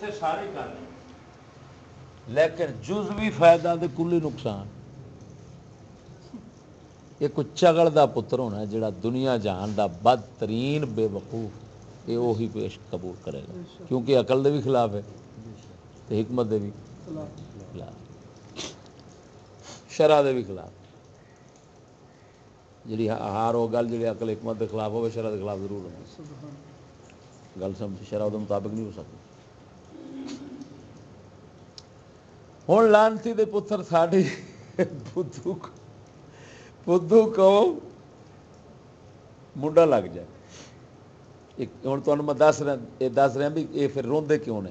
اتنے سارے کر لیکن جزوی فائدہ تے کلی نقصان یہ کوئی چگل دا پتر ہونا ہے جڑا دنیا جہان دا بدترین بے وقوف یہ وہی پیش قبول کرے گا کیونکہ عقل دے بھی خلاف ہے تے حکمت دے بھی خلاف شرع دے بھی خلاف جی ہار وہ گل جی عقل حکمت کے خلاف ہوے شرع کے خلاف ضرور ہوگی گل سمجھ شرع کے مطابق نہیں ہو سکتی ہوں لانتی دے پتر ساڈی بدھو بدھو قوم منڈا لگ جائے ہوں تمہیں میں دس رہا یہ دس رہا بھی یہ پھر روندے کیوں نے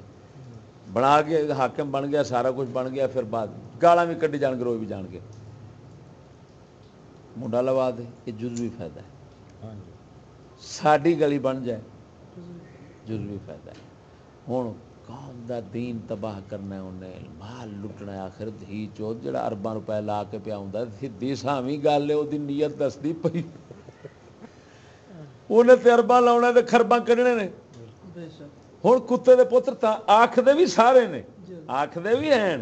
بنا کے حاکم بن گیا سارا کچھ بن گیا پھر بعد گالاں بھی کڈی جان گے روئی بھی جان گے منڈا لوا دے یہ جزوی فائدہ ہے ساڈی گلی بن جائے جزوی فائدہ ہے ہوں قوم دا دین تباہ کرنا ہے انہیں، مال لٹنا ہے، آخر دھی چوت جڑا ارباں روپے لا کے پیا ہوں سیدھی ساوی گل ہے وہ نیت دستی پئی۔ انہیں تے ارباں لاؤنا تے خرباں کڈنے نے۔ ہوں کتے دے پتر تا آخدے بھی سارے نے۔ آخدے بھی ہیں۔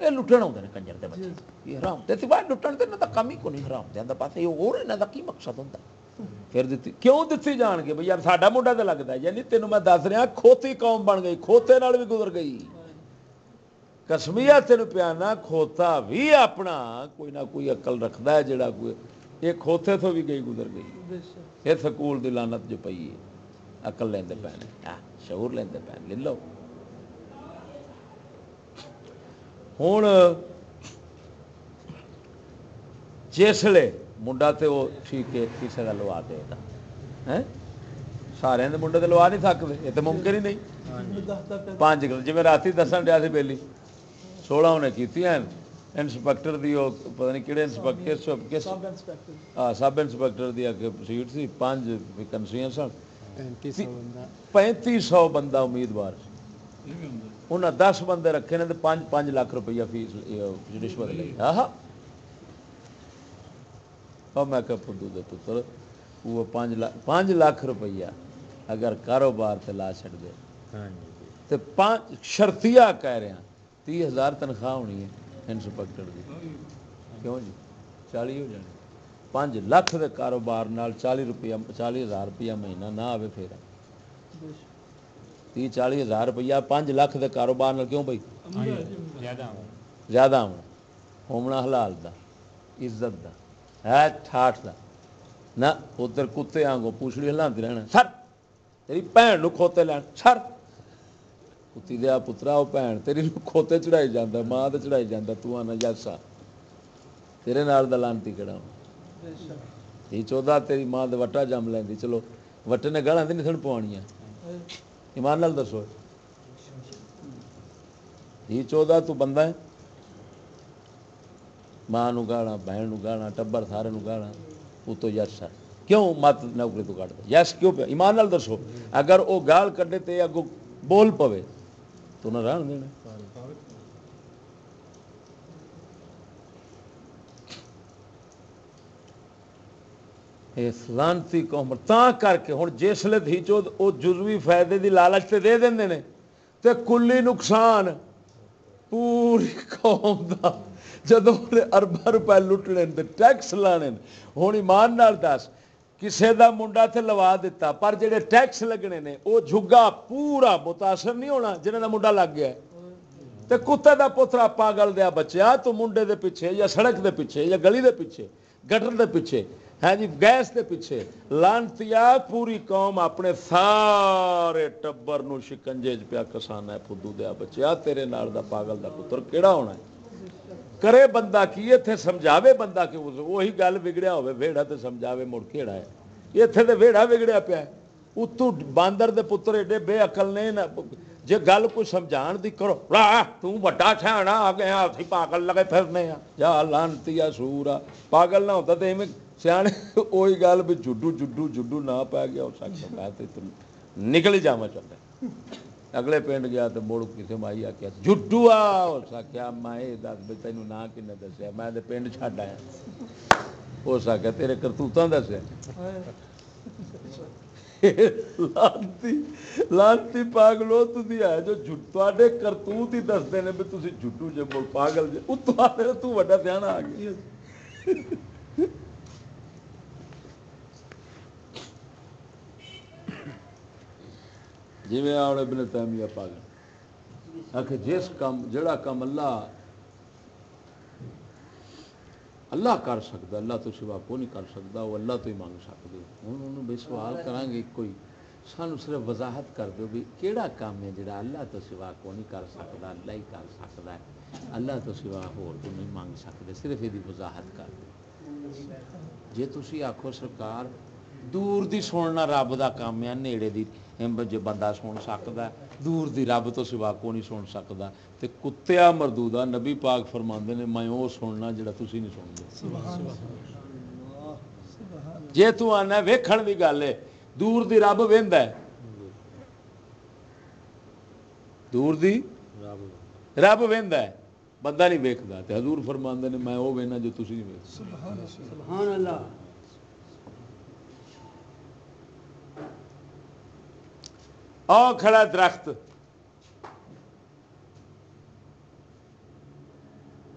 یہ لٹن آتے ہیں کنجر دے بچے۔ یہ حرام دے سوائے لٹن تے انہاں دا کم ہی کو نہیں حرام دے پاس یہ اور انہاں دا کی مقصد ہوندا پھر دتی کیوں دتی جان کے بھئی یار ساڈا منڈا تے لگدا ہے یعنی تینوں میں دس رہا کھوتی قوم بن گئی کھوتے نال بھی گزر گئی کسمیا تینوں پیانا کھوتا بھی اپنا کوئی نہ کوئی عقل رکھدا ہے جڑا کوئی یہ کھوتے تو بھی گئی گزر گئی یہ سکول دی لعنت جو پئی ہے عقل لیندے پے نے شعور لیندے پے لے لو ہوں جسے منڈا تو وہ ٹھیک ہے کسی کا لوا دے گا سارے منڈے تو لوا نہیں سکتے یہ تو ممکن ہی نہیں پانچ کلو جی رات دسن دیا سی بہلی سولہ انہیں کی انسپیکٹر دی وہ پتہ نہیں کہڑے انسپیکٹر ہاں سب انسپیکٹر دی سیٹ سی پانچ ویکنسیاں سن پینتی سو بندہ امیدوار انہیں دس بندے رکھے نے پانچ پانچ لاکھ روپیہ فیس رشوت لی ہاں میں کہ پدو دے پتر وہ پانچ لاکھ پانچ لاکھ روپیہ اگر کاروبار تے لا چڑ دے۔ تے پانچ شرطیہ کہہ رہے ہیں تی ہزار تنخواہ ہونی ہے انسپیکٹر دی۔ کیوں جی؟ چالی ہو جانے۔ پانچ لاکھ دے کاروبار نال چالی روپیہ چالی ہزار روپیہ مہینہ نہ آئے پھر۔ تی چالی ہزار روپیہ پانچ لاکھ دے کاروبار نال کیوں بھائی؟ زیادہ ہونا ہومنا حلال دا عزت دا۔ ہے ٹھاٹ دا۔ نہ، ادھر کتے آنگو پوچھڑی ہلاندی رہنا۔ سر تیری بھن کھوتے لین۔ سر کتی دیا پترا وہ بھن تیری کھوتے چڑھائی جانا ماں تو چڑھائی جانا تو آنا جیسا تیرے نال دا لانتی کہڑا یہ چودہ، تیری ماں دے وٹا جم لینی چلو، وٹے نے گالاں نہیں سن پوانیاں۔ ایمان نال دسو۔ یہ چودہ تو بندہ ہے۔ ماں نو گالا بہن نو گالا ٹبر سارے نو گالا وہ تو یس ہے کیوں مت نوکری تو کٹ یس کیوں پہ؟ ایمان نال دسو۔ اگر وہ گال کڈے تے اگو بول پوے، تو نہ رہن دینا۔ لانتی قوم تا کر کے ہوں جسے دھی چو وہ جزوی فائدے دی لالچ تے دے دیں نے۔ تے کلی نقصان پوری قوم دا۔ جدو اربا روپے لٹنے ٹیکس لانے ہوں ایمان نال دس کسے دا منڈا تے لوا دیتا پر جڑے ٹیکس لگنے نے وہ جھگا پورا متاثر نہیں ہونا جنہیں دا منڈا لگ گیا تے کتے دا پوترا پاگل دیا بچیا تو منڈے دے پیچھے یا سڑک دے پیچھے یا گلی دے پیچھے گٹر دے پیچھے ہے جی گیس دے پیچھے لانتیا پوری قوم اپنے سارے ٹبر نو شکنجے پیا کسانا ہے فدو دیا بچیا تیرے نال دا پاگل دا پتر کیڑا ہونا ہے کرے بندہ کی اتنے سمجھاوے بندہ کہ وہی گل بگڑیا ہوے ویڑا تے سمجھاوے مڑ کیڑا ہے۔ اتنے تے ویڑا بگڑیا پیا اتو باندر دے پتر ایڈے بے عقل نے جے گل کوئی سمجھان دی کرو۔ تو بڑا چھانا آ گیا ہاں، اسی پاگل لگے پھرنے ہاں۔ یا لانتی سورا پاگل نہ ہوتا تو ایویں سیانے، وہی گل بھی جڈو جڈو جڈو نہ پی گیا ہو اس آخر نکل ہی جاوا چاہتا اگلے پنڈ گیا تو مڑ کسی مائی آ جٹو آ آخیا میں دس بھی تینوں نہ کہ دسیا میں پنڈ چڈ آیا اس آخیا تیرے کرتوتوں دسیا لانتی لانتی پاگلو جو تے کرتوت ہی دستے ہیں بھی تھی جٹو جے پاگل جے تو تھوڑا سیاح آ گیا جی میں اور ابن تیمیہ پاگل۔ آخ جس کام جڑا کام اللہ اللہ کر سکتا، اللہ تو سوا کو نہیں کر سکتا، وہ اللہ تو ہی منگ سکتے۔ ہوں ان بے سوال کریں گے کوئی سانو صرف وضاحت کر دو بھی کیڑا کام ہے جڑا اللہ تو سوا کو نہیں کر سکتا، اللہ ہی کر سکتا ہے۔ اللہ تو سوا ہور کو نہیں منگ سکتے، صرف یہ وضاحت کر دو جی تھی آخو سرکار ਦੂਰ ਦੀ ਸੁਣਨਾ ਰੱਬ ਦਾ ਕੰਮ ਆ, ਨੇੜੇ ਦੀ ਜੇ ਬੰਦਾ ਸੁਣ ਸਕਦਾ, ਦੂਰ ਦੀ ਰੱਬ ਤੋਂ ਸਿਵਾ ਕੋਈ ਨਹੀਂ ਸੁਣ ਸਕਦਾ। ਤੇ ਕੁੱਤਿਆ ਮਰਦੂਦਾ ਨਬੀ ਪਾਕ ਫਰਮਾਉਂਦੇ ਨੇ, ਮੈਂ ਉਹ ਸੁਣਨਾ ਜਿਹੜਾ ਤੁਸੀਂ ਨਹੀਂ ਸੁਣਦੇ। ਜੇ ਤੂੰ ਆਨਾ ਵੇਖਣ ਦੀ ਗੱਲ ਹੈ ਦੂਰ ਦੀ ਰੱਬ ਵੇਂਦਾ ਦੂਰ ਦੀ ਰੱਬ ਵੇਂਦਾ ਬੰਦਾ ਨਹੀਂ ਵੇਖਦਾ ਤੇ ਹਜ਼ੂਰ ਫਰਮਾਉਂਦੇ ਨੇ, ਮੈਂ ਉਹ ਵੇਖਣਾ ਜੋ ਤੁਸੀਂ ਨਹੀਂ ਵੇਖਦੇ। ਸੁਭਾਨ ਅੱਲਾਹ। ਆ ਖੜਾ کھڑا درخت۔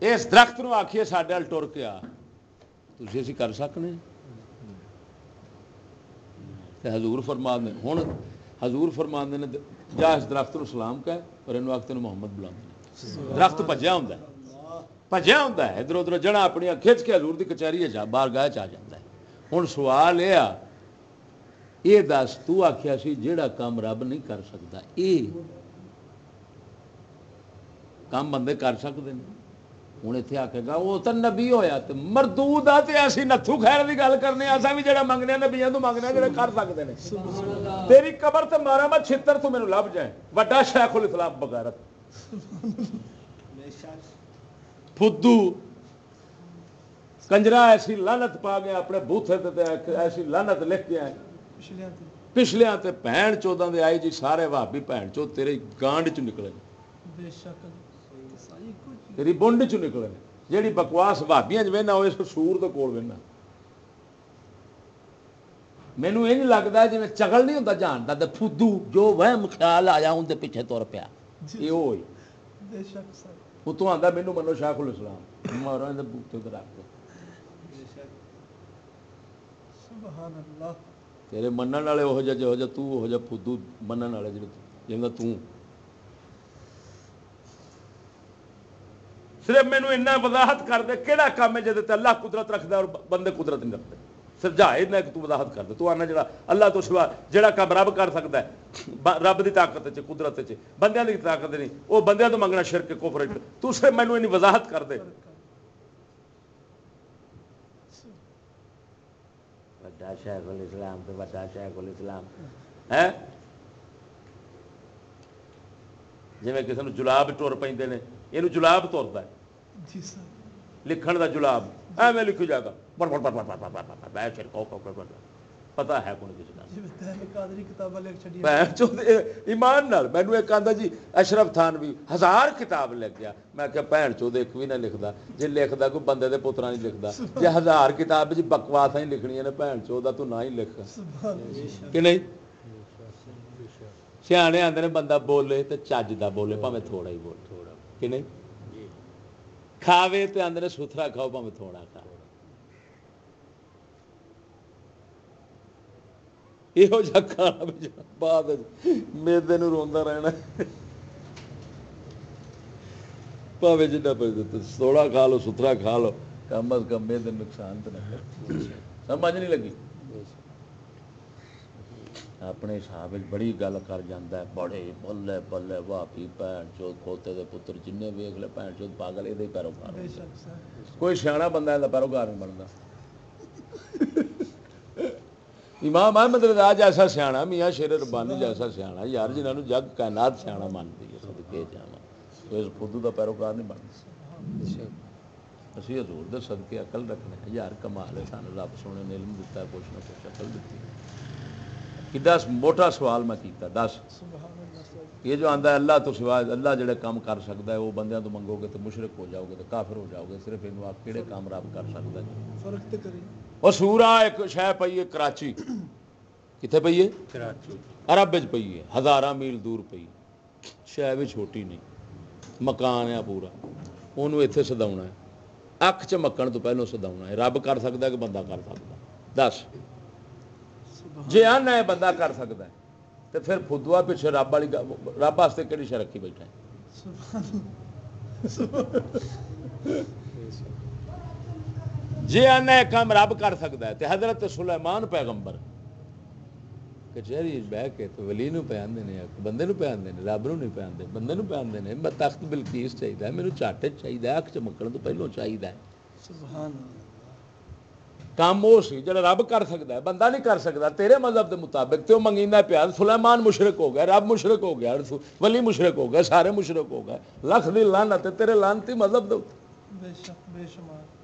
اس درخت نو آخیے سڈے ٹر کے آ۔ تھی اسی کر سکنے حضور فرما دے ہوں حضور فرما نے جا اس درخت نو سلام کہ اور یہ آختے محمد بلا درخت بجیا ہوں بجیا ہوں ادھر ادھر جڑا اپنی کھچ کے حضور دی کچہری ہے بار گاہ چ جا ہوں سوال یہ آ ਇਹ ਦੱਸ ਤੂੰ ਆਖਿਆ ਸੀ ਜਿਹੜਾ ਕੰਮ ਰੱਬ ਨਹੀਂ ਕਰ ਸਕਦਾ ਇਹ ਕੰਮ ਬੰਦੇ ਕਰ ਸਕਦੇ ਨੇ। ਹੁਣ ਇੱਥੇ ਆਖੇਗਾ ਉਹ ਤਾਂ ਨਬੀ ਹੋਇਆ ਤੇ ਮਰਦੂਦ ਆ ਤੇ ਅਸੀਂ ਨੱਥੂ ਖੈਰ ਦੀ ਗੱਲ ਕਰਨੇ ਆ ਅਸਾਂ ਵੀ ਜਿਹੜਾ ਮੰਗਨੇ ਨਬੀਆਂ ਤੋਂ ਮੰਗਨੇ ਜਿਹੜੇ ਕਰ ਸਕਦੇ ਨੇ। ਤੇਰੀ ਕਬਰ ਤੇ ਮਾਰਾ ਮੈਂ ਛਿੱਤਰ ਤੂੰ ਮੈਨੂੰ ਲੱਭ ਜਾਏ। ਵੱਡਾ ਸ਼ੈਖੁਲ ਇਸਲਾਮ ਬਗੈਰਤ। ਫੁੱਦੂ। ਕੰਜਰਾ ਐਸੀ ਲਾਨਤ ਪਾ ਗਿਆ ਆਪਣੇ ਬੂਥੇ ਤੇ ਐਸੀ ਲਾਨਤ ਲਿਖ ਗਿਆ ਪਿਛਲਿਆਂ ਤੇ। ਪਿਛਲਿਆਂ ਤੇ ਭੈਣ ਚੋਦਾਂ ਦੇ ਆਏ ਜੀ ਸਾਰੇ ਭਾਬੀ ਭੈਣ ਚੋ ਤੇਰੇ ਗਾਂਡ ਚ ਨਿਕਲੇ ਬੇਸ਼ੱਕ ਤੇਰੀ ਬੁੰਡ ਚ ਨਿਕਲੇ। ਜਿਹੜੀ ਬਕਵਾਸ ਭਾਬੀਆਂ ਚ ਵੇਨਾ ਉਹ ਇਸ ਸੂਰ ਦੇ ਕੋਲ ਵੇਨਾ ਮੈਨੂੰ ਇਹ ਨਹੀਂ ਲੱਗਦਾ ਜਿਵੇਂ ਚਗਲ ਨਹੀਂ ਹੁੰਦਾ ਜਾਣਦਾ ਤੇ ਫੁੱਦੂ ਜੋ ਵਹਿਮ ਖਿਆਲ ਆਇਆ ਉਹਦੇ ਪਿੱਛੇ ਤੁਰ ਪਿਆ। ਇਹ ਉਹ ਹੀ। ਬੇਸ਼ੱਕ ਸਾਈ ਉਹ ਤੋਂ ਆਂਦਾ ਮੈਨੂੰ ਮੰਨੋ ਸ਼ਾਖੁਲ ਇਸਲਾਮ ਮਾਰਾਂ ਇਹਦੇ ਬੂਥੇ ਤੇ ਰੱਖ ਦੇ। ਬੇਸ਼ੱਕ। ਸੁਭਾਨ ਅੱਲਾਹ। تیرے منن والے وہ جہ جہ تو جہ فدو منن والے جہاں توں صرف مینو اینا وضاحت کر دے کیڑا کام ہے جہد اللہ قدرت رکھتا ہے اور بندے قدرت نہیں رکھتے صرف جا اتنا کہ وضاحت کر دے تو آنا جڑا اللہ تو سوا جڑا کام رب کر سکتا ہے رب دی طاقت ہے قدرت ہے بندیاں دی طاقت نہیں وہ بندیاں تو منگنا شرک کوفر تو صرف مینو اینی وضاحت کر دے بچہ شیخ الاسلام پہ بچہ شیخ الاسلام جی کسی نے جلاب ٹور پہ یہ جلاب تورتا ہے لکھن کا جلاب ایویں لکھی جائے گا پتا ہے کون کسی ایمان میں جی اشرف تھان بھی ہزار کتاب لے گیا میں کہ بہن چود ایک بھی نہ لکھدا جے لکھدا کوئی بندے دے پوترا نہیں لکھدا جے ہزار کتاب وچ بکواساں ہی لکھنیاں نے بہن چود دا تو نہ ہی لکھ کہ نہیں سیانے آندے نے بندہ بولے تو چج دا بولے پاویں تھوڑا ہی بولے کہ نہیں کھاوے تے آندے ستھرا کھاؤ پاویں تھوڑا ਇਹੋ ਜਿਹਾ ਖਾਣਾ ਵੀ ਜਿਹੜਾ ਬਾਅਦ ਵਿੱਚ। ਮੇਦੇ ਨੂੰ ਰੋਂਦਾ ਰਹਿਣਾ। ਭਾਵੇਂ ਜਿੰਨਾ ਪੈ ਥੋੜਾ ਖਾ ਲਓ ਸੁਥਰਾ ਖਾ ਲਓ ਕਮ ਅਜ਼ ਕਮ ਮੇਦੇ ਨੁਕਸਾਨ ਤਾਂ ਨਾ ਕਰ ਸਮਝ ਨਹੀਂ ਲੱਗੀ। ਆਪਣੇ ਹਿਸਾਬ ਵਿੱਚ ਬੜੀ ਗੱਲ ਕਰ ਜਾਂਦਾ ਹੈ ਬੜੇ ਬੱਲੇ ਬੱਲੇ ਵਾਪੀ ਭੈਣ ਚੋਦ ਖੋਤੇ ਦੇ ਪੁੱਤਰ ਜਿੰਨੇ ਵੇਖ ਲੈ ਭੈਣ ਚੋਦ ਪਾਗਲ ਇਹਦੇ ਪੈਰੋਕਾਰ ਕੋਈ ਸਿਆਣਾ ਬੰਦਾ ਇਹਦਾ ਪੈਰੋਕਾਰ ਨਹੀਂ ਬਣਦਾ। امام احمد رضا جیسا سیاح میاں شیر ربانی جیسا سیاح یار جنہوں جگ کائنات سیاح مانتی ہے خود کا پیروکار نہیں بنتا۔ اسی حضور دے صدقے عقل رکھنے یار کمال ہے سان رب سونے نے علم دتا کچھ نہ کچھ عقل دیتی کس موٹا سوال میں کیتا، دس۔ یہ جو آتا ہے، اللہ تو سوا اللہ جڑے کام کر سکتا ہے، وہ بندیاں تو منگو گے تو مشرق ہو جاؤ گے تو کافر ہو جاؤ گے۔ صرف انو آپ کہڑے کام رب کر سکتا ہے؟ فرق تے کریں۔ اور سورا ایک شہ پئی ہے کراچی۔ کتنے پئی ہے؟ کراچی۔ عرب پئی ہے ہزارہ میل دور پئی۔ شہ بھی چھوٹی نہیں مکان ہے پورا۔ انہوں اتنے سدا ہے۔ اکھ چ مکن تو پہلوں سدا ہے۔ رب کر سکتا ہے کہ بندہ کر سکتا ہے؟ دس۔ جی ان ہے بندہ کر سکتا ہے۔ تو پھر فدوا پیچھے رب والی رب واسطے کہڑی شہ رکھی بیٹھا ہے؟ جی آنا کام رب کر سکتا ہے تے حضرت سلیمان پیغمبر۔ کچہری بہ کے تو ولی پہ آدھے بندے پہ آدھے رب نو نہیں پہ آدھے بندے پہ آدھے میں تخت بلکیس چاہیے میرے چاٹے چاہیے اک چمکن تو پہلوں چاہیے کام وہ سی جڑا رب کر سکتا ہے بندہ نہیں کر سکتا تیرے مذہب کے مطابق تو منگینا پیا سلیمان مشرق ہو گیا رب مشرق ہو گیا ولی مشرق ہو گیا سارے مشرق ہو گئے لکھ دی لانت تیرے لانتی مذہب دے بے شک بے شمار۔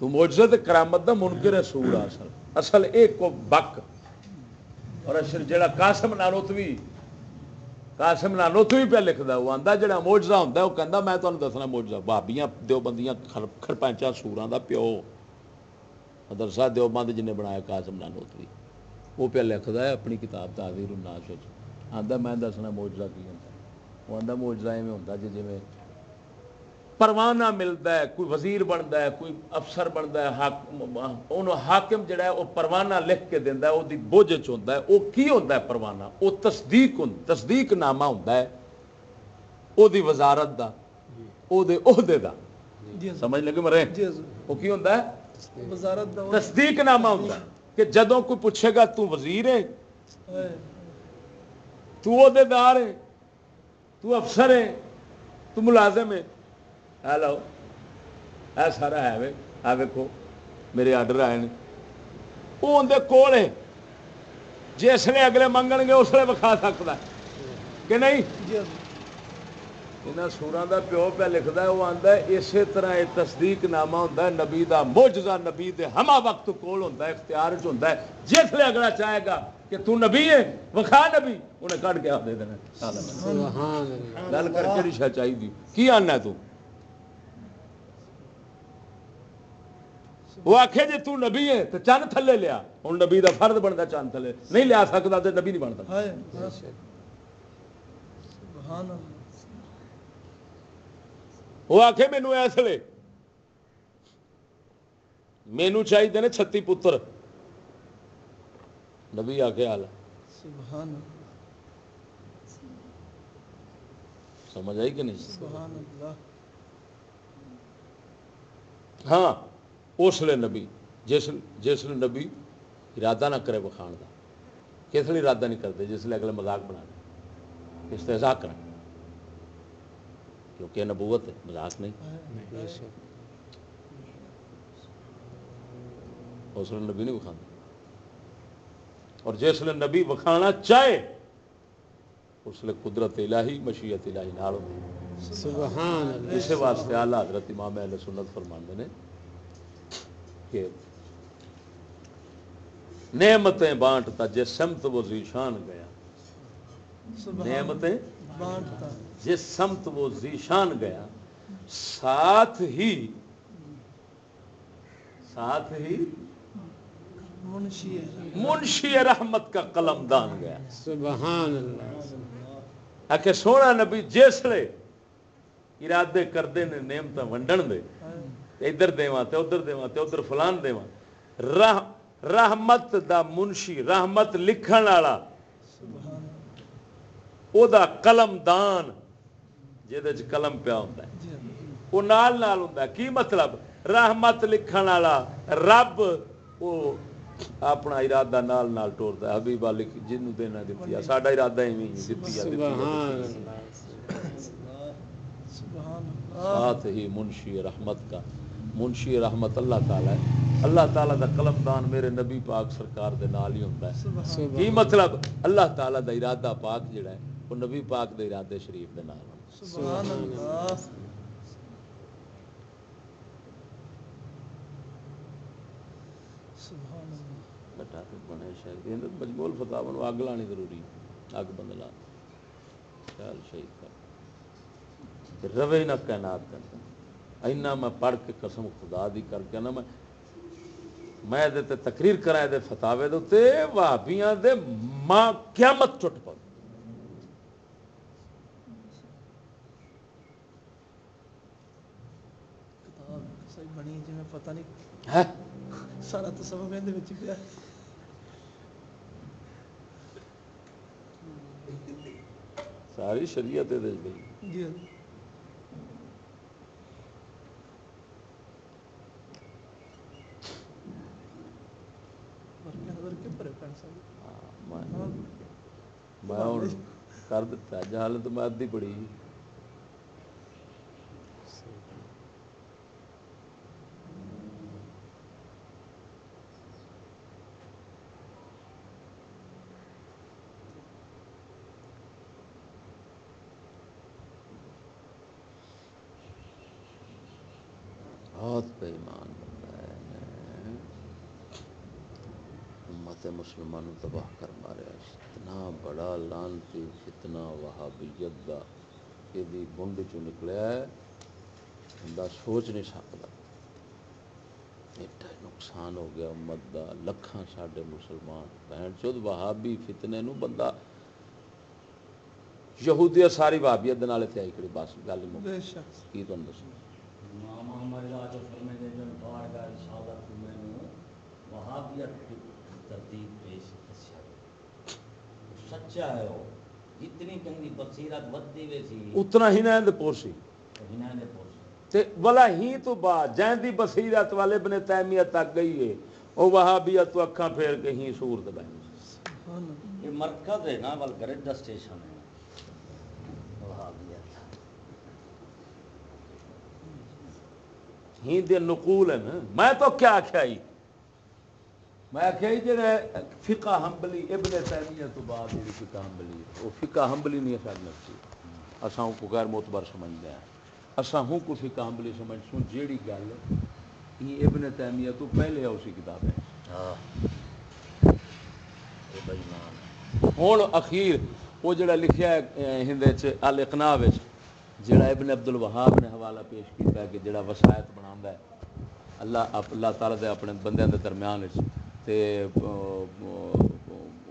تو معجزت کرامت دا منکر ہے سور اصل۔ اصل ایک بک۔ اور اشر جڑا قاسم نالوتوی قاسم نالوتوی پہ لکھدا، وہ آندا جڑا معجزہ ہوندا وہ کہندا، میں تانوں دسنا معجزہ۔ بھابیاں دیوبندیاں خرپنچا سوراں دا پیو۔ مدرسہ دیوبند جن بنایا قاسم نالوتوی۔ وہ پہ لکھدا ہے اپنی کتاب تعویر الناس وچ۔ آندا، میں دسنا معجزہ کی ہوندا وہ آندا، معجزہ ایویں جی جے جویں پروانہ ملتا ہے کوئی وزیر بنتا ہے کوئی افسر بنتا ہے حاکم حاکم جڑا ہے وہ پروانہ لکھ کے دینا ہے وہ بوجھ چاہتا ہے۔ وہ کی ہوتا ہے پروانہ؟ وہ تصدیق ہوں تصدیق نامہ ہوتا وہ وزارت دا۔ وہ عہدے دا۔ سمجھ لگے مرے؟ وہ کی ہوتا ہے؟ وزارت تصدیق نامہ ہوتا کہ جدوں کوئی پوچھے گا تو وزیر ہے؟ تو عہدیدار ہے تو افسر ہے تو ملازم ہے۔ آ لو یہ سارا ہے ویکو میرے آڈر آئے وہ اندر کول ہے جس نے اگلے منگن گے اس لیے وکھا سکتا کہ نہیں یہاں سورا کا پیو پہ لکھتا ہے وہ آتا ہے اسی طرح یہ تصدیق نامہ ہوتا ہے نبی کا موجزہ نبی دے ہما وقت کول ہوتا ہے اختیار ہوتا ہے جس لیے اگلا چاہے گا کہ تو نبی ہے وکھا نبی انہیں کٹ کے آپ دے دینا گل کر کے نہیں چاہیے کی آنا ہے تو ਉਹ ਆਖੇ ਜੇ ਤੂੰ ਨਬੀ ਹੈ ਤੇ ਚੰਨ ਥੱਲੇ ਲਿਆ। ਹੁਣ ਨਬੀ ਦਾ ਫਰਜ਼ ਬਣਦਾ ਚੰਨ ਥੱਲੇ। ਨਹੀਂ ਲਿਆ ਸਕਦਾ ਤੇ ਨਬੀ ਨਹੀਂ ਬਣਦਾ ਹੈ ਸੁਭਾਨ ਅੱਲਾਹ। ਉਹ ਆਖੇ ਮੈਨੂੰ ਇਸ ਵੇਲੇ ਮੈਨੂੰ ਚਾਹੀਦੇ ਨੇ 36 ਪੁੱਤਰ। ਨਬੀ ਆਖੇ ਹਾਲ। ਸੁਭਾਨ ਸਮਝ ਆਈ ਕਿ ਨਹੀਂ? ਸੁਭਾਨ ਅੱਲਾਹ। ਹਾਂ। اس لیے نبی جس جس لیے نبی ارادہ نہ کرے بخان کا کس لیے ارادہ نہیں کرتے؟ جس لیے اگلے مذاق بنا استحصا کریں۔ کیونکہ نبوت ہے مذاق نہیں۔ اس لیے نبی نہیں وکھانا اور جس لیے نبی وکھانا چاہے اس لیے قدرت الہی مشیت الہی نال ہوتی اسی واسطے اعلی حضرت امام اہل سنت فرماندے نے کے نعمتیں بانٹتا جس سمت وہ ذیشان گیا۔ نعمتیں جس سمت وہ ذیشان گیا۔ ساتھ ہی ساتھ ہی منشی منشی رحمت کا قلم دان گیا۔ سبحان اللہ۔ کہ سونا نبی جسے ارادے کرتے نے نعمت ونڈن دے۔ ادھر دیواں تے ادھر دیواں تے ادھر فلان دیواں۔ راہ رحمت دا منشی رحمت لکھن والا۔ او دا قلم دان جہد قلم پیا ہوتا ہے۔ وہ نال نال ہوتا کی مطلب؟ رحمت لکھن والا رب۔ وہ اپنا ارادہ نال نال ٹورتا ہے۔ حبیب علی جنوں دینا دتی ساڈا ارادہ ایویں ہی دتی سبحان اللہ سبحان اللہ۔ ہی منشی رحمت کا۔ منشی رحمت اللہ تعالی اللہ تعالی دا قلم دان میرے نبی پاک سرکار دے نال ہی ہوندا ہے۔ کی مطلب؟ اللہ تعالی دا ارادہ پاک جڑا ہے وہ نبی پاک دے ارادے شریف دے نال سبحان اللہ۔ مجبول فتاون اگ لانی ضروری اگ بندلا خیال شہید کر۔ روے نہ کائنات اینا میں پڑھ کے قسم خدا دی کر کے نا میں میں دے تے تقریر کرائے دے فتاوے دے تے وہابیاں دے ماں قیامت چٹ پاؤ ساری شریعت گئی۔ جی۔ ਕੇ ਮੈਂ ਹੁਣ ਕਰ ਦਿੱਤਾ ਜਹਾਲਤ ਮੈਂ ਅੱਧੀ ਬੜੀ। فتنہ وہابیت دا یہ بنڈ چ نکلیا ہے بندہ سوچ نہیں سکتا۔ ایڈا نقصان ہو گیا امت دا لکھاں ساڈے مسلمان بہن چود وہابی فتنے نو بندہ یہودیت ساری وہابیت دے نال تے آئی کھڑی بس گل مک بے شک۔ کی امام جن بار میں وہابیت ترتیب پیش دسیا سچا ہے وہ۔ جتنی کنگی بصیرت ودی وے سی اتنا ہی نہ پورسی تے ولا ہی تو دی بصیرت والے تیمیہ تک گئی ہے او وہابیت تو اکھاں پھیر کے ہی یہ مرکز ہے نا بل ہے۔ وہابیت ہی دے نقول میں تو کیا میں ہی جڑا فقہ حنبلی ابن تیمیہ تو بعد جڑی فقہ حنبلی ہے۔ وہ فقہ حنبلی نہیں ساڈ نفسی اساں کو غیر معتبر سمجھدے ہیں۔ اساں ہوں کو فقہ حنبلی سمجھ سن جیڑی گل یہ ابن تیمیہ تو پہلے اسی کتاب ہے۔ ہاں۔ ہوں اخیر وہ جڑا لکھیا ہے الاقناع وچ جڑا ابن عبد الوہاب نے حوالہ پیش کیتا ہے کہ جڑا وصایت بناوندا ہے اللہ اللہ تعالی دے اپنے بندیاں دے درمیان وچ تے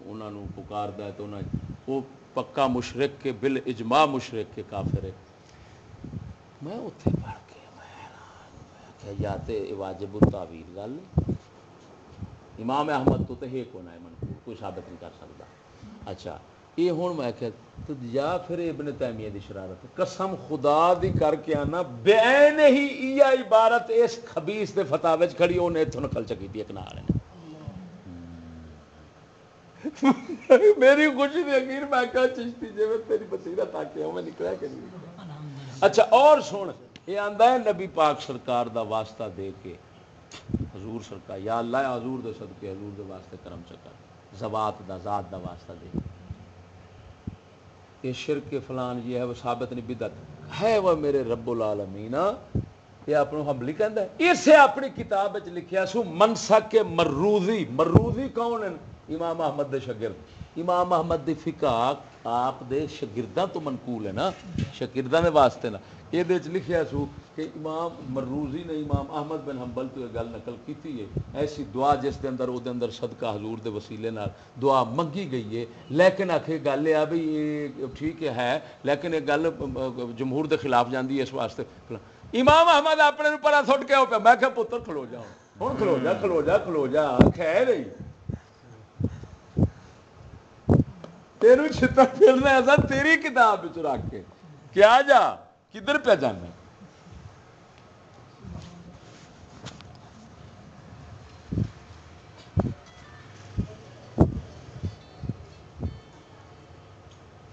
انہاں نو پکاردا ہے تے انہاں وہ پکا مشرک کے بال اجماع مشرک کے کافر ہے میں اوتھے پڑھ کے میں حیران یا تے واجب التاویل گل امام احمد تو تے ہے کون ہے منقول کوئی ثابت نہیں کر سکتا اچھا یہ ہوں میں کہ تو یا پھر ابن تیمیہ دی شرارت قسم خدا دی کر کے آنا بین ہی ایا عبارت اس خبیث دے فتاوی کھڑی اونے ایتھوں نقل چکی دی ایک نال میری خوشی دی اخیر میں کہا چشتی جے میں تیری بصیرت آ کے میں نکلا کہ نہیں اچھا اور سن، یہ آندا ہے نبی پاک سرکار دا واسطہ دے کے۔ حضور سرکار، یا اللہ، حضور دے صدقے، حضور دے واسطے کرم چکر زوات دا، ذات دا واسطہ دے یہ شرک فلان یہ ہے، وہ ثابت نہیں بدت ہے وہ میرے رب العالمین یہ اپنوں حملی کہندا ہے۔ اسے اپنی کتاب وچ لکھیا سو، منسک مروزی مروزی کون ہیں؟ امام احمد دے شاگرد۔ امام احمد دی فقہ آپ دے شاگرداں تو منقول ہے نا۔ شاگرداں دے واسطے نا۔ یہ دے لکھیا سو کہ امام مروزی نے امام احمد بن حنبل تو یہ گل نقل کیتی ہے۔ ایسی دعا جس دے اندر او دے اندر صدقہ حضور دے وسیلے نال دعا منگی گئی ہے۔ لیکن آخے گل یہ بھی یہ ٹھیک ہے، لیکن یہ گل جمہور دے خلاف جاندی ہے اس واسطے۔ امام احمد اپنے نوں پرا سٹ کے ہو پیا۔ میں کہ پتر کھلو جا ہن کھلو جا کھلو جا کھلو جا۔ خیر ہی تیرو چھتر پھرنا ایسا تیری کتاب وچ رکھ کے۔ کیا جا؟ کدھر پہ جانا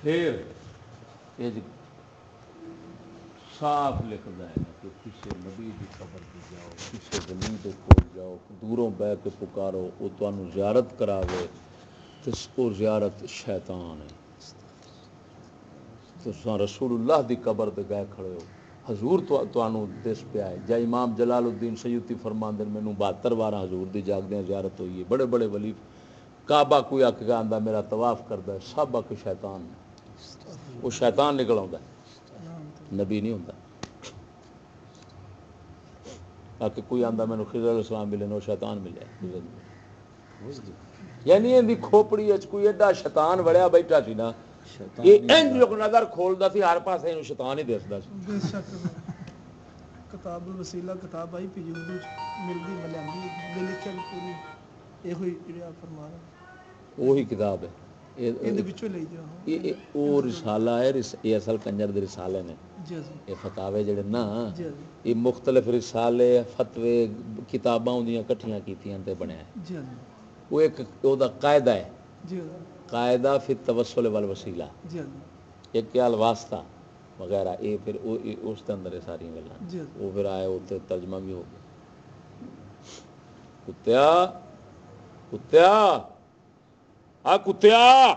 پھر صاف لکھتا ہے کہ کسی نبی کی قبر پہ جاؤ، کسی ولی دے کول جاؤ، دوروں بہ کے پکارو وہ تمہیں زیارت کراوے۔ وہ زیارت شیطان ہے۔ تو رسول اللہ دی قبر تے گئے کھڑے ہو۔ حضور تو تانوں دس پیا ہے جا امام جلال الدین سیوطی فرماندے نے مینوں 72 بار حضور دی جاگدیاں زیارت ہوئی ہے۔ بڑے بڑے ولی کعبہ کوئی آکھ کے آندا میرا طواف کردا ہے۔ سب آکھ شیطان وہ شیطان نکل آਉਂدا ہے۔ نبی نہیں ہوندا۔ آ کہ کوئی آندا مینوں خضر علیہ السلام ملے، نو شیطان ملیا خضر ملے۔ یعنی ان دی کھوپڑی اچ کوئی ایڈا شیطان وڑیا بیٹھا سی نا یہ انج نظر کھولدا سی ہر پاسے اینو شیطان ہی دسدا سی۔ بے شک کتاب الوسیلہ کتاب آئی پی جی یوز ملدی ملاندی دے لکھیا پوری۔ ایہی جڑا فرمانا وہی کتاب ہے۔ رسالے نے۔ جی جی مختلف رسالے فتوے کتاباں ہوندیاں کٹھیاں بنیا وہ ایک او قاعدہ ہے۔ قاعدہ فی توسل والوسیلہ۔ جی ایک کیا وغیرہ اے پھر اس دے اندر یہ ساری گلاں۔ وہ پھر آئے اوتے ترجمہ بھی ہو گیا۔ کتیا؟ کتیا؟ آ کتیا؟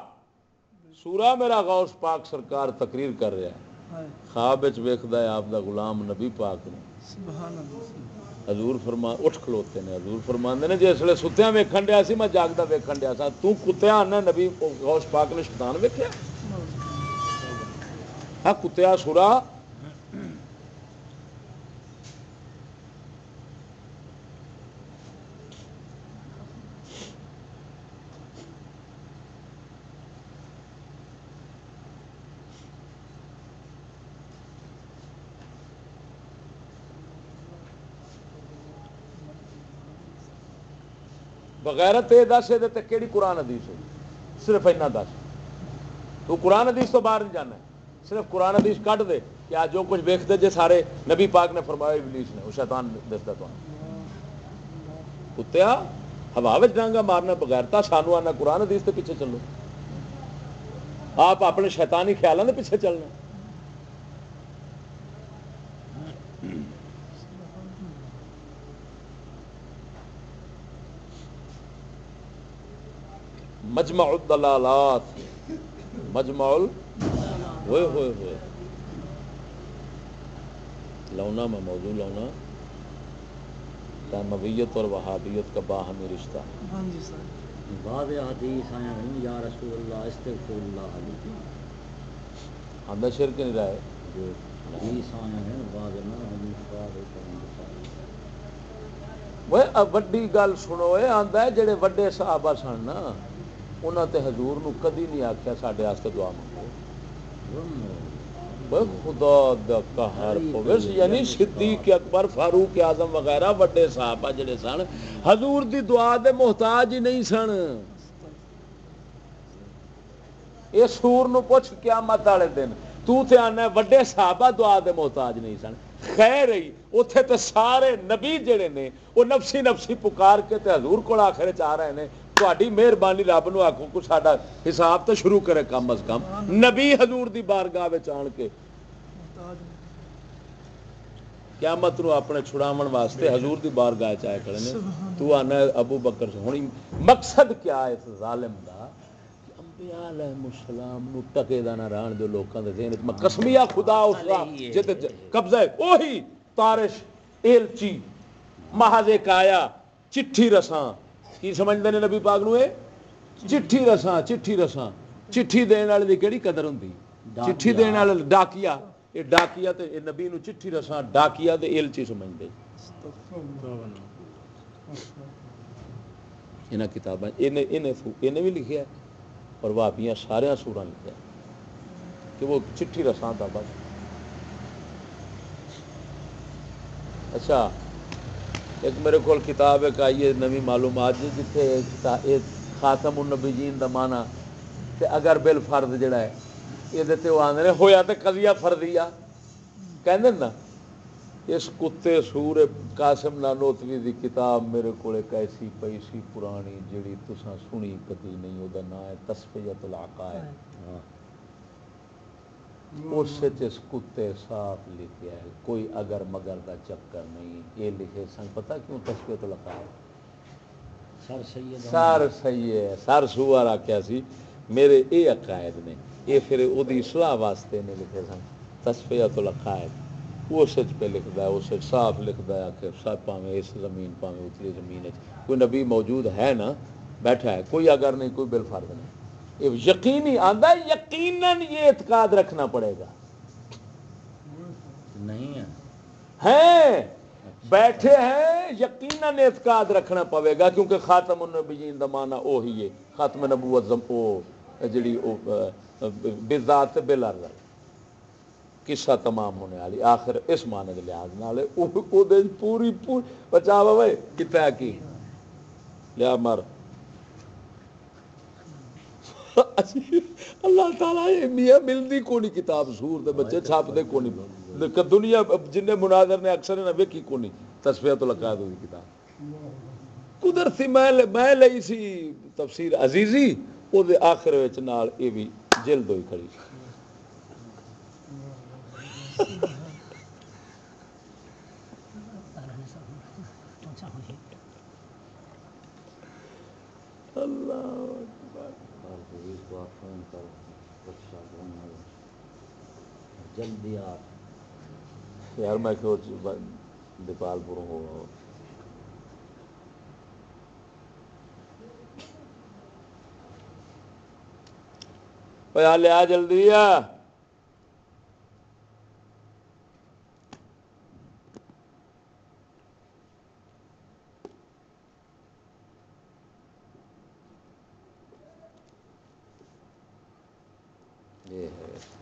سورا میرا غوث پاک سرکار تقریر کر رہا ہے۔ خواب وچ ہے آپ دا غلام نبی پاک نے۔ سبحان اللہ۔ حضور فرما اٹھ کھلوتے نے حضور فرماندے نے جس ویلے ستیاں ویکھن ڈیا سی میں جاگدا ویکھن ڈیا سا۔ تو کتیا آنا نبی غوث پاک نے شیطان ویکھیا؟ ہاں کتیا سورا بغیرت یہ دس یہ کہڑی قرآن حدیث ہے؟ صرف اینا دس۔ تو قرآن حدیث تو باہر نہیں جانا ہے۔ صرف قرآن حدیث کٹ دے کہ آج جو کچھ ویکھتے جے سارے نبی پاک نے فرمایا، ابلیس نے، وہ شیطان دستا تو کتیا؟ ہوا ڈانگا مارنا بغیرتا سانو آنا، قرآن حدیث کے پیچھے چلو۔ آپ اپنے شیطانی خیالوں کے پیچھے چلنا۔ مجمع الدلالات مجمع ال... ہوئے ہوئے ہوئے. لونا میں موضوع لونا تنویت اور وہابیت کا باہمی رشتہ. ہاں جی باب حدیث آیا ہوں یا رسول اللہ استغفر اللہ علیہ ہم شیر کے نہیں رہے حدیث آیا ہیں باب نہ حدیث وہ وڈی گل سنو اے آندا ہے جڑے وڈے صحابہ سن نا. انہاں تے حضور نو کدی نہیں آکھیا ساڈے واسطے دعا منگو خدا دا قہر پویس یعنی صدیق اکبر فاروق اعظم وغیرہ وڈے صحابہ جڑے سن حضور دی دعا دے محتاج ہی نہیں سن یہ سور نو پوچھ قیامت والے دن تو تے آنا ہے وڈے صحابہ دعا دے محتاج نہیں سن خیر ہی اوتھے تے سارے نبی جڑے نے وہ نفسی نفسی پکار کے تے حضور کول آخر چ آ رہے نے تہاڈی مہربانی رب نو آکھو کو ساڈا حساب تے شروع کرے کم از کم نبی حضور دی بارگاہ وچ آن کے قیامت نو اپنے چھڑاون واسطے حضور دی بارگاہ چ آئے کھڑے نے تو آنا ابو بکر ہن مقصد کیا ہے اس ظالم دا انبیاء علیہ السلام نو ٹکے دا نہ رہن دو لوکاں دے ذہن وچ میں قسمیہ خدا اس دا جے تے قبضہ ہے اوہی تارش ایلچی محض ایک آیا چٹھی رساں کی سمجھدے نے نبی پاک نو چٹھی رساں چٹھی رساں۔ چٹھی دین والے دی کیڑی قدر ہوندی؟ چٹھی دین والے ڈاکیا۔ یہ ڈاکیا تے اے نبی نو چٹھی رساں ڈاکیا تے ایلچی سمجھدے۔ انہاں کتاباں انہیں بھی لکھیا ہے اور واپیاں سارے سورا لکھیا ہے کہ وہ چٹھی رساں تھا بس۔ اچھا ایک میرے کو کتاب ایک آئی ہے نوی معلومات جی جتھے کتا- ایک خاتم النبیین دا مانا تے اگر بل فرد جڑا ہے یہ تے وہ آندے نے، ہویا تے قضیہ فردیہ کہندے نا، اس کتے سور قاسم نانوتوی دی کتاب میرے کو ایک ایسی پئی سی پرانی جڑی تساں سنی کدی نہیں، او دا نام ہے تصفیت العقائد۔ ہاں۔ اس اس کتے صاف لکھیا ہے کوئی اگر مگر دا چکر نہیں۔ یہ لکھے سن پتہ کیوں تصفیت العقائد؟ سر سید سر ہے سر سوار آخیا سی میرے اے عقائد نے یہ پھر وہ اصلاح واسطے نے لکھے سن۔ تصفیت العقائد اس وچ پہ لکھدا ہے اس وچ صاف لکھدا ہے کہ سب پاویں اس زمین پاویں اتلی زمین کوئی نبی موجود ہے نا بیٹھا ہے کوئی اگر نہیں کوئی بل فرض نہیں۔ یہ یقینی آندا ہے یقیناً یہ اعتقاد رکھنا پڑے گا۔ نہیں ہے۔ ہے بیٹھے ہیں یقیناً اعتقاد رکھنا پوے گا کیونکہ خاتم النبیین دا معنی وہی ہے۔ خاتم نبوت زم او جڑی او بذات بالارض قصہ تمام ہونے والی آخر اس معنی کے لحاظ نال او او دے پوری پوری بچا وے کتا کی؟ لیا مر۔ اللہ تعالیٰ یہ میاں ملتی کونی کتاب سور دے بچے، چھاپ دے کونی۔ کہ دنیا جن مناظر نے اکثر نہ ویکھی کونی تصفیہ تو لگا دی کتاب۔ قدرتی میں میں لئی سی تفسیر عزیزی، او دے آخر وچ نال اے بھی جلد ہوئی کھڑی۔ اللہ جلدی آ یار میں کہ دیپال پور ہو لیا جلدی آ۔ یہ ہے۔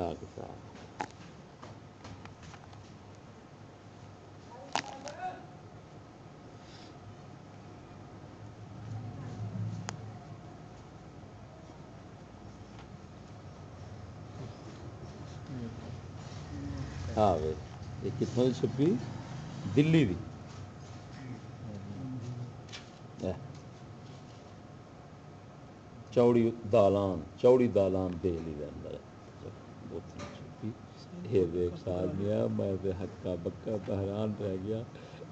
آ کے ساتھ ہاں یہ کتوں کی چھپی دلی دی چوڑی دالان چوڑی دالان دہلی دے اندر اتنے چھپی یہ دیکھ سال میا میں تے ہکا بکا بحران رہ گیا۔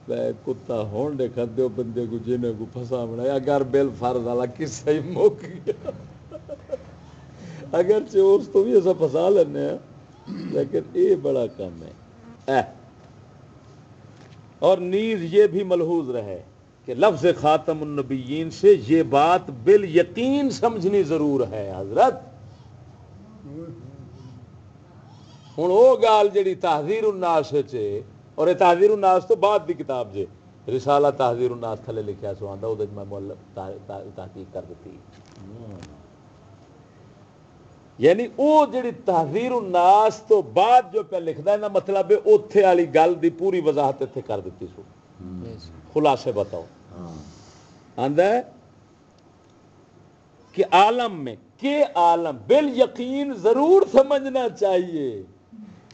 میں کتا ہون دیکھا دیو بندے کو جنہیں کو پھسا بنایا۔ اگر بل فرض والا قصہ ہی موک گیا۔ اگر اس تو بھی ایسا پھسا لینے ہیں، لیکن یہ بڑا کم ہے۔ اہ۔ اور نیز یہ بھی ملحوظ رہے کہ لفظ خاتم النبیین سے یہ بات بال یقین سمجھنی ضرور ہے، حضرت۔ ہوں وہ گال جڑی تحذیر الناس چے اور یہ تحذیر الناس تو بعد دی کتاب جے۔ رسالہ تحذیر الناس تھلے لکھیا سو آندا اودے میں تحقیق کر دیتی یعنی وہ جڑی تحذیر الناس تو بعد جو پہ لکھدا ہے نا مطلب اوتھے والی گل دی پوری وضاحت اتنے کر دیتی سو۔ خلاصے بتاؤ۔ آندا ہے کہ عالم میں کہ عالم بال یقین ضرور سمجھنا چاہیے۔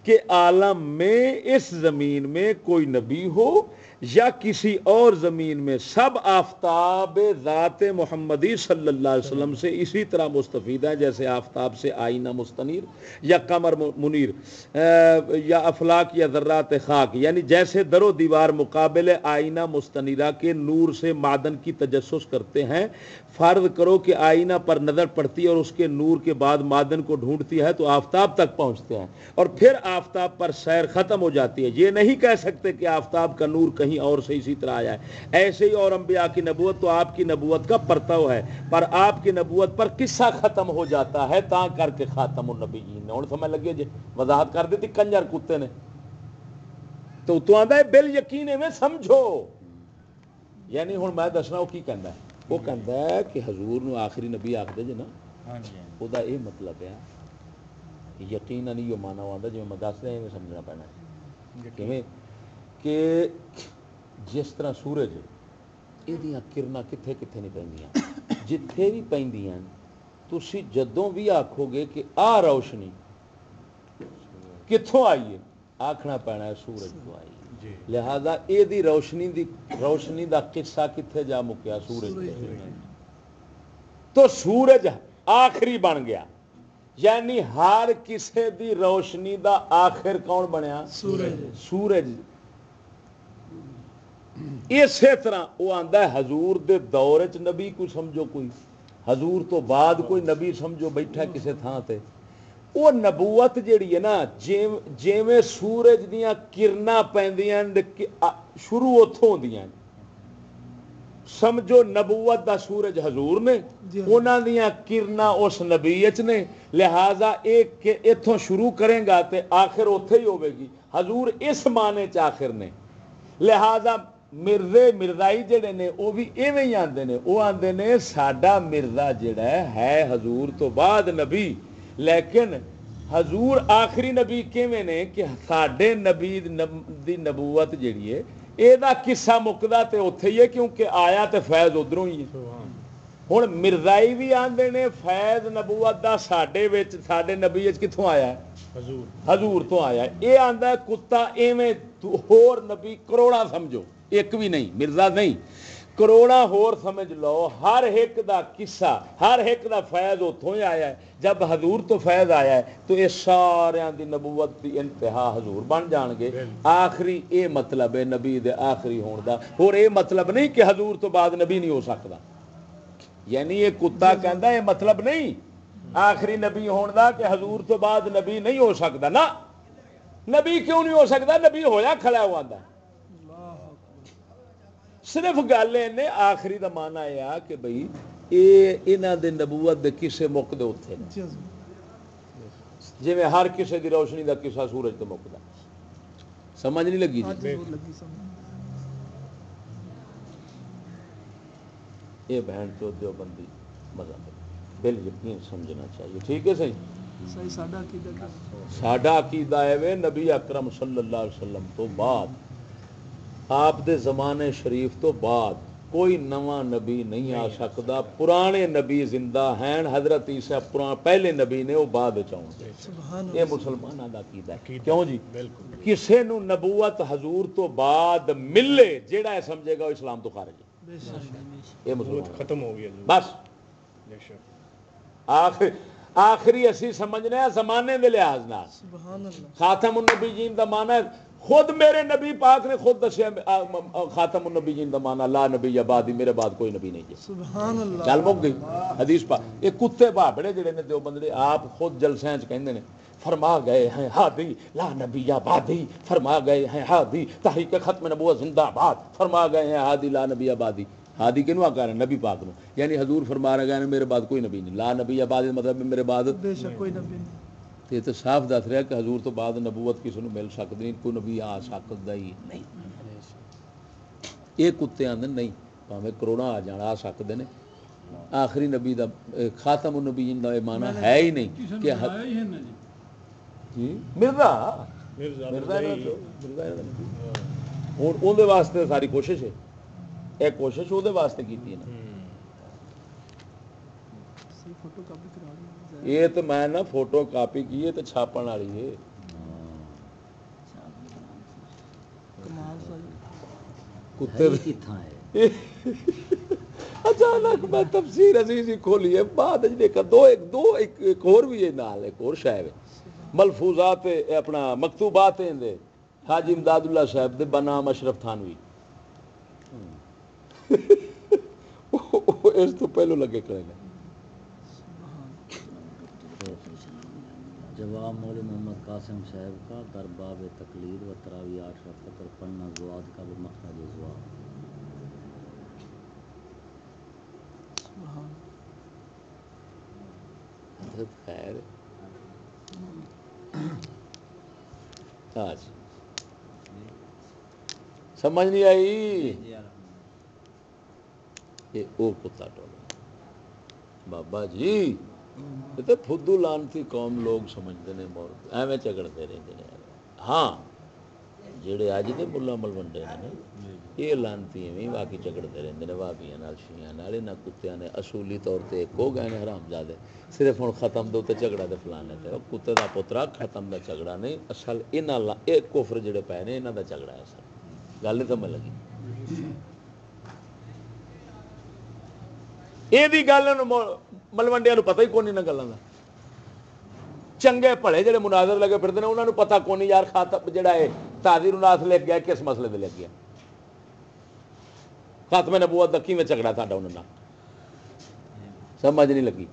کہ عالم میں اس زمین میں کوئی نبی ہو یا کسی اور زمین میں، سب آفتاب ذات محمدی صلی اللہ علیہ وسلم سے اسی طرح مستفید ہیں جیسے آفتاب سے آئینہ مستنیر یا قمر منیر یا افلاق یا ذرات خاک یعنی جیسے در و دیوار مقابل آئینہ مستنیرہ کے نور سے معدن کی تجسس کرتے ہیں فرض کرو کہ آئینہ پر نظر پڑتی ہے اور اس کے نور کے بعد معدن کو ڈھونڈتی ہے تو آفتاب تک پہنچتے ہیں اور پھر آفتاب پر سیر ختم ہو جاتی ہے۔ یہ نہیں کہہ سکتے کہ آفتاب کا نور کہیں اور سے اسی طرح آیا ہے۔ ایسے ہی اور انبیاء کی نبوت تو آپ کی نبوت کا پرتو ہے، پر آپ کی نبوت پر قصہ ختم ہو جاتا ہے تا کر کے خاتم النبیین۔ نے ہوں سمجھ لگے جی؟ وضاحت کر دیتی کنجر کتے نے۔ تو تو آدھا بل یقین میں سمجھو۔ یعنی ہوں میں دسنا، وہ کی کہہ ہے؟ وہ کہہ ہے کہ حضور نو آخری نبی آخر جی نا وہ یہ مطلب ہے یقین نہیں وہ مانا آتا جی میں دس رہا سمجھنا پینا کیویں؟ کہ جس طرح سورج یہ کرنا کتنے کتنے نہیں پہ جتھے بھی پہ تھی جدوں بھی آکھو گے کہ آ روشنی کتوں آئیے؟ آخنا پینا ہے سورج تو آئی لہذا یہ دی روشنی دی روشنی دا قصہ کتنے جا مکیا؟ سورج تو سورج آخری بن گیا۔ یعنی ہر کسے دی روشنی دا آخر کون بنیا؟ سورج۔ سورج۔ اسی طرح وہ آندا ہے حضور دے دور چ نبی کوئی سمجھو کوئی۔ حضور تو بعد کوئی نبی سمجھو بیٹھا کسے تھان تے۔ وہ نبوت جیڑی ہے نا جی سورج دیا کرنا پیندیاں شروع اتوں ہوندیاں سمجھو نبوت دا سورج حضور نے جی انہاں دیاں کرنا اس نبی نے۔ لہذا ایک اتوں شروع کریں گا تے آخر اوتھے ہی ہوے گی۔ حضور اس معنی چ آخر نے۔ لہذا مرزے مرزائی جڑے نے وہ بھی ایویں ہی آندے وہ آتے نے ساڈا مرزا جڑا ہے حضور تو بعد نبی۔ لیکن حضور آخری نبی کیویں نے کہ ساڈے نبی دی نبوت جیڑی ہے اے دا قصہ مکدا تے اوتھے ہی ہے کیونکہ آیا تے فیض ادھروں ہی ہے۔ ہن مرزائی بھی آندے نے فیض نبوت دا ساڈے وچ ساڈے نبی وچ کتھوں آیا ہے؟ حضور۔ حضور تو آیا اے آندا ہے کتا ایویں ہور نبی کروڑا سمجھو ایک بھی نہیں مرزا نہیں۔ کروڑا ہور سمجھ لو، ہر ایک دا قصہ، ہر ایک دا فیض اتوں ہی آیا ہے۔ جب حضور تو فیض آیا ہے، تو یہ سارا دی نبوت دی انتہا حضور بن جان گے۔ آخری اے مطلب ہے نبی دے آخری ہون دا۔ اور اے مطلب نہیں کہ حضور تو بعد نبی نہیں ہو سکتا۔ یعنی یہ کتا کہندا یہ مطلب نہیں۔ آخری نبی ہون دا کہ حضور تو بعد نبی نہیں ہو سکتا۔ نا نبی کیوں نہیں ہو سکتا؟ نبی ہویا، کھڑا ہوا ہے صرف گل نے آخری کا مانا یہ آ کہ بھائی اے انہاں دے نبوت دے کسے مقد اتنے جی میں ہر کسے دی روشنی دا کسا سورج تو مکتا سمجھ نہیں لگی جی؟ یہ بہن تو دیوبندی مزہ بل یقین سمجھنا چاہیے۔ ٹھیک ہے صحیح؟ ساڈا عقیدہ ہے نبی اکرم صلی اللہ علیہ وسلم تو بعد۔ آپ دے زمانے شریف تو بعد کوئی نواں نبی نہیں آ سکتا۔ پرانے نبی زندہ ہیں حضرت عیسیٰ پران پہلے نبی نے وہ بعد چاہوں یہ مسلمانوں کا عقیدہ ہے۔ کیوں جی؟ کسے نو نبوت حضور تو بعد ملے جیڑا ہے سمجھے گا اسلام تو خارج ہے۔ یہ مسلمان ختم ہو گیا بس۔ آخر آخری اسی سمجھنے زمانے دے لحاظ نال۔ خاتم النبی جین دا معنی خود میرے نبی پاک نے خود دسیا خاتم النبی دا مانا لا نبی آبادی میرے بعد کوئی نبی نہیں ہے۔ سبحان اللہ۔ چل مک گئی حدیث پاک۔ یہ کتے بھابڑے جڑے نے دو بندے آپ خود جلسیاں چ کہندے نے فرما گئے ہیں ہادی لا نبی آبادی فرما گئے ہیں ہادی تحریک ختم نبوت زندہ آباد فرما گئے ہیں ہادی لا نبی آبادی ہادی کنو آ کر نبی پاک نو۔ یعنی حضور فرما رہے ہیں میرے بعد کوئی نبی نہیں۔ لا نبی آبادی مطلب میرے بعد بے شک کوئی نبی نہیں۔ تو یہ تو صاف دس رہا کہ حضور تو بعد نبوت کسی نے مل سکتی نہیں کوئی نبی آ سکتا ہی نہیں۔ یہ کتے آدھے نہیں پاوے کروڑا آ جان آ سکتے ہیں آخری نبی دا خاتم النبی دا مانا ہے ہی نہیں کہ جی؟ مرزا؟ ہوں اندر واسطے ساری کوشش ہے۔ یہ کوشش وہ واسطے کی یہ تو میں نا فوٹو کاپی کی ہے تو چھاپن والی ہے۔ اچانک میں تفسیر کھولی ہے۔ بعد دو ایک دو ایک اور بھی اور ملفوظات اپنا مکتوبات حاجی امداد اللہ صاحب دے بنام اشرف تھانوی۔ اس تو پہلو لگے کرے گا مقام مول محمد قاسم صاحب کا در باب تقلید و تراوی آٹھ رفت اور پڑھنا زواد کا بھی مخرج زواد خیر۔ سمجھ نہیں آئی؟ یہ او کتا ٹولا۔ بابا جی۔ تو فدو لانتی قوم لوگ سمجھتے ہیں مول ایویں جھگڑتے رہتے ہیں ہاں جڑے اج کے ملا ملوڈے ہیں یہ لانتی ایویں باقی جھگڑتے رہتے ہیں بھابیاں نال شیاں نال انہاں نے اصولی طور تے ایک ہو گئے حرام زیادہ صرف ہوں ختم دے تے جھگڑا تو فلانے تے کتے کا پوترا ختم دا جھگڑا نہیں اصل انہاں اے کفر جڑے پے نے انہاں دا جھگڑا ہے سر گل سمجھ لگی ਇਹਦੀ ਗੱਲ ਨੂੰ ਮਲਵੰਡਿਆਂ ਨੂੰ ਪਤਾ ਹੀ ਕੋਈ ਨਹੀਂ ਨਾ ਗੱਲਾਂ ਦਾ। ਚੰਗੇ ਭਲੇ ਜਿਹੜੇ ਮੁਨਾਜ਼ਰ ਲੱਗੇ ਫਿਰਦੇ ਨੇ, ਉਹਨਾਂ ਨੂੰ ਪਤਾ ਕੋਈ ਨਹੀਂ ਯਾਰ ਖਾਤਮ ਜਿਹੜਾ ਹੈ ਤਾਜ਼ੀਰ ਨਾਥ ਲਿਖ ਗਿਆ ਕਿਸ ਮਸਲੇ ਤੇ ਲਿਖ ਗਿਆ ਖਾਤਮੇ ਨਬੂਵਤ ਦਾ ਕਿਵੇਂ ਝਗੜਾ ਤੁਹਾਡਾ ਉਹਨਾਂ ਨਾਲ? ਸਮਝ ਨਹੀਂ ਲੱਗੀ।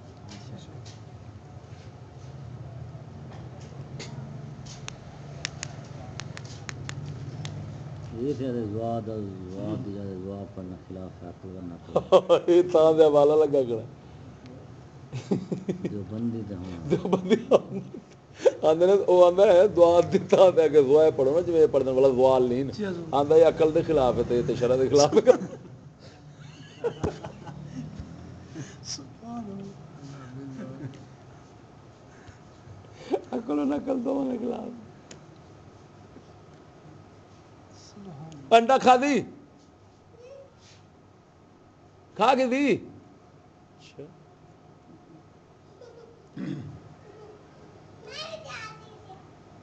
یہ تاں دے حوالہ لگا کڑا جو بندی تے ہوں جو بندی آندے نے او آندا ہے دعا دی تاں تے کہ دعا پڑھو نا جویں پڑھن والا سوال نہیں جی حضور۔ آندا یہ عقل دے خلاف ہے تے یہ تے شرع دے خلاف۔ ہے سبحان اللہ۔ عقل و نقل دونوں خلاف۔ انڈا کھا دی؟ کھا کے دی؟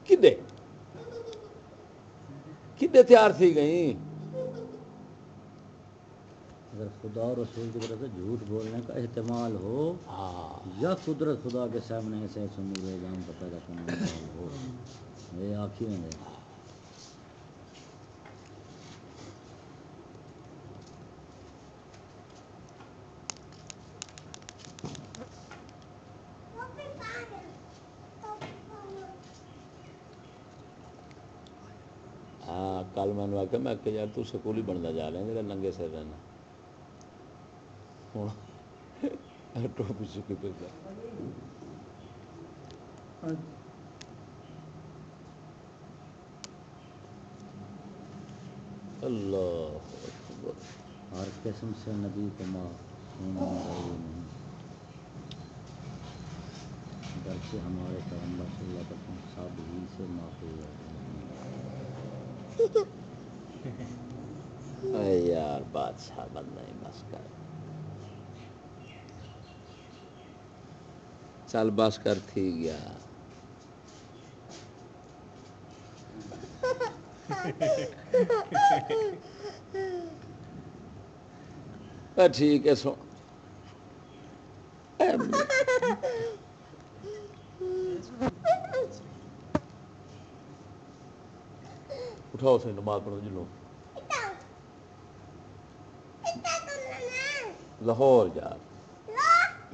کدے؟ کدے تیار تھی گئی اگر خدا اور رسول کی طرف سے جھوٹ بولنے کا احتمال ہو ہاں۔ یا قدرت خدا کے سامنے ایسے سمور جام کا پیدا کرنے والا ہو یہ آخی میں ہے ہاں کل میں نے آخیا میں کہ یار تو سکول ہی بنتا جا رہا جا ننگے سر رہنا ہوں ٹوپی چکی پہ اللہ اکبر ہر قسم سے نبی کو معصوم ضروری ہمارے پیغمبر صلی اللہ علیہ وسلم سب ہی سے معقول ہے اے یار بادشاہ بندہ ہی بس کر چل بس کر تھی گیا۔ ٹھیک ہے، سو اے اٹھاؤ سے نماز پڑھو، جلو۔ لاہور جا۔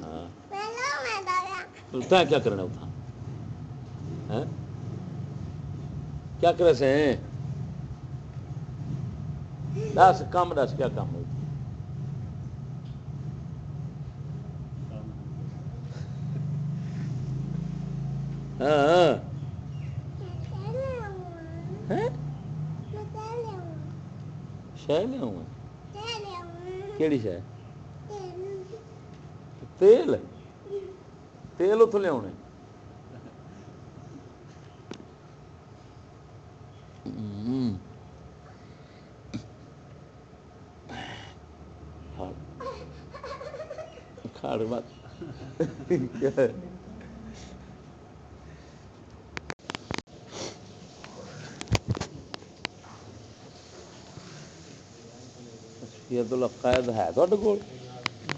ہاں۔ کیا کرنا اتنا ہاں؟ کیا کرے سے؟ دس کام دس، کیا کام ہوئی ہاں ہیں؟ شہ لے آؤں کیڑی شہ تیل تیل اتوں لیا کھاڑ مت یہ تو ہے تھوڑے کول؟